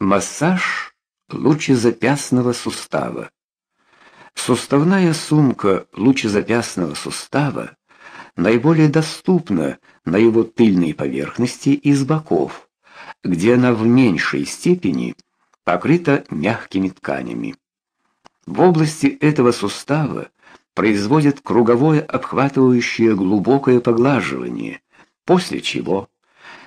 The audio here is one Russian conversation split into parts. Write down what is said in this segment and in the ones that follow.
Массаж лучезапястного сустава. Суставная сумка лучезапястного сустава наиболее доступна на его тыльной поверхности и с боков, где она в меньшей степени покрыта мягкими тканями. В области этого сустава производят круговое обхватывающее глубокое поглаживание, после чего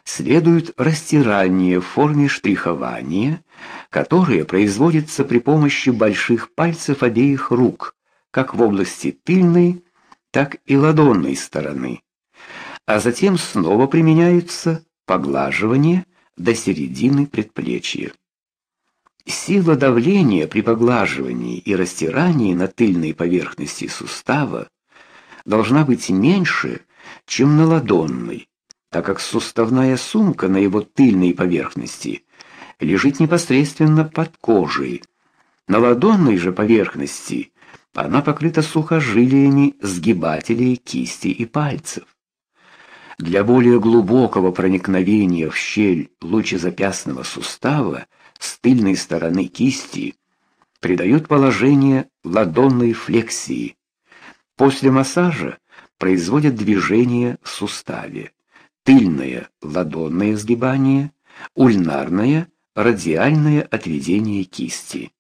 следует растирание в форме штрихования, которое производится при помощи больших пальцев обеих рук, как в области тыльной, так и ладонной стороны. А затем снова применяется поглаживание до середины предплечья. Сила давления при поглаживании и растирании на тыльной поверхности сустава должна быть меньше, чем на ладонной так как суставная сумка на его тыльной поверхности лежит непосредственно под кожей. На ладонной же поверхности она покрыта сухожилиями сгибателей кисти и пальцев. Для более глубокого проникновения в щель лучезапястного сустава с тыльной стороны кисти придают положение ладонной флексии. После массажа производят движение в суставе тыльное ладонное сгибание, ульнарное радиальное отведение кисти.